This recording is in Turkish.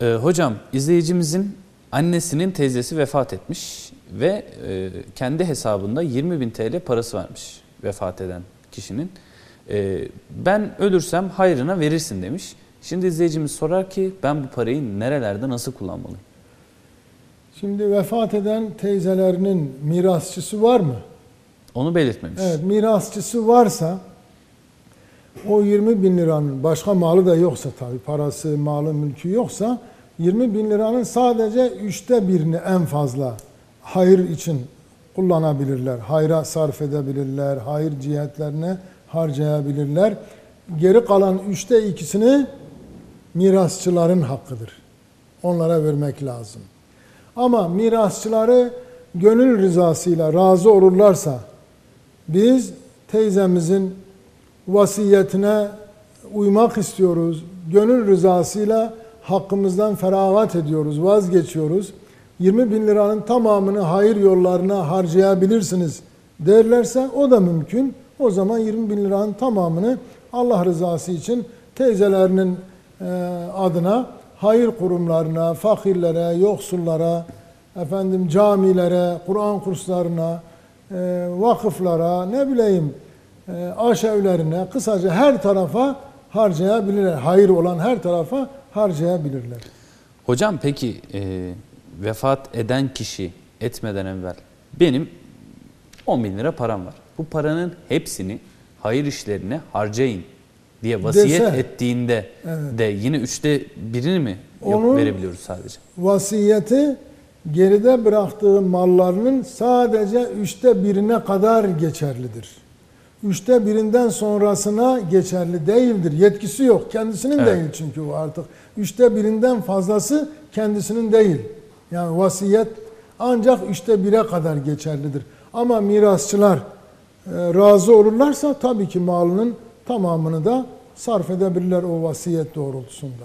Ee, hocam izleyicimizin annesinin teyzesi vefat etmiş ve e, kendi hesabında 20 bin TL parası varmış vefat eden kişinin. Ee, ben ölürsem hayrına verirsin demiş. Şimdi izleyicimiz sorar ki ben bu parayı nerelerde nasıl kullanmalıyım? Şimdi vefat eden teyzelerinin mirasçısı var mı? Onu belirtmemiş. Evet, mirasçısı varsa o 20 bin liranın başka malı da yoksa tabii parası, malı, mülkü yoksa 20 bin liranın sadece üçte birini en fazla hayır için kullanabilirler. Hayra sarf edebilirler, hayır cihetlerine harcayabilirler. Geri kalan üçte ikisini mirasçıların hakkıdır. Onlara vermek lazım. Ama mirasçıları gönül rızasıyla razı olurlarsa biz teyzemizin vasiyetine uymak istiyoruz. Gönül rızasıyla hakkımızdan feragat ediyoruz, vazgeçiyoruz. 20 bin liranın tamamını hayır yollarına harcayabilirsiniz derlerse o da mümkün. O zaman 20 bin liranın tamamını Allah rızası için teyzelerinin e, adına hayır kurumlarına, fakirlere, yoksullara, efendim camilere, Kur'an kurslarına, e, vakıflara, ne bileyim aşevlerine, kısaca her tarafa harcayabilirler. Hayır olan her tarafa harcayabilirler. Hocam peki e, vefat eden kişi etmeden evvel benim 10 bin lira param var. Bu paranın hepsini hayır işlerine harcayın diye vasiyet Dese, ettiğinde evet. de yine üçte birini mi yok Onun- verebiliyoruz sadece? Vasiyeti geride bıraktığı mallarının sadece üçte birine kadar geçerlidir. Üçte birinden sonrasına geçerli değildir. Yetkisi yok. Kendisinin Evet. değil çünkü o artık. Üçte birinden fazlası kendisinin değil. Yani vasiyet ancak üçte bire kadar geçerlidir. Ama mirasçılar e, razı olurlarsa tabii ki malının tamamını da sarf edebilirler o vasiyet doğrultusunda.